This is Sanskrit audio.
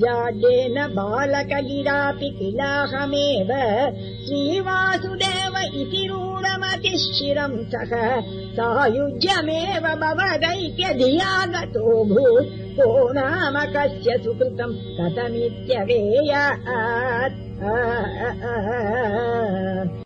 जाड्येन बालकगिरापि किलाहमेव। श्रीवासुदेव इति रूढमतिश्चिरम् सः सायुज्यमेव भवदैत्यधियागतो भूत् को नाम कस्य सुकृतम् कथमित्यवेयात्